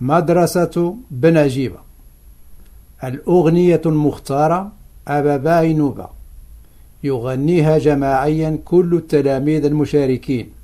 مدرسة بنجيبة. الأغنية المختارة أبا باي نوبة. يغنيها جماعيا كل التلاميذ المشاركين.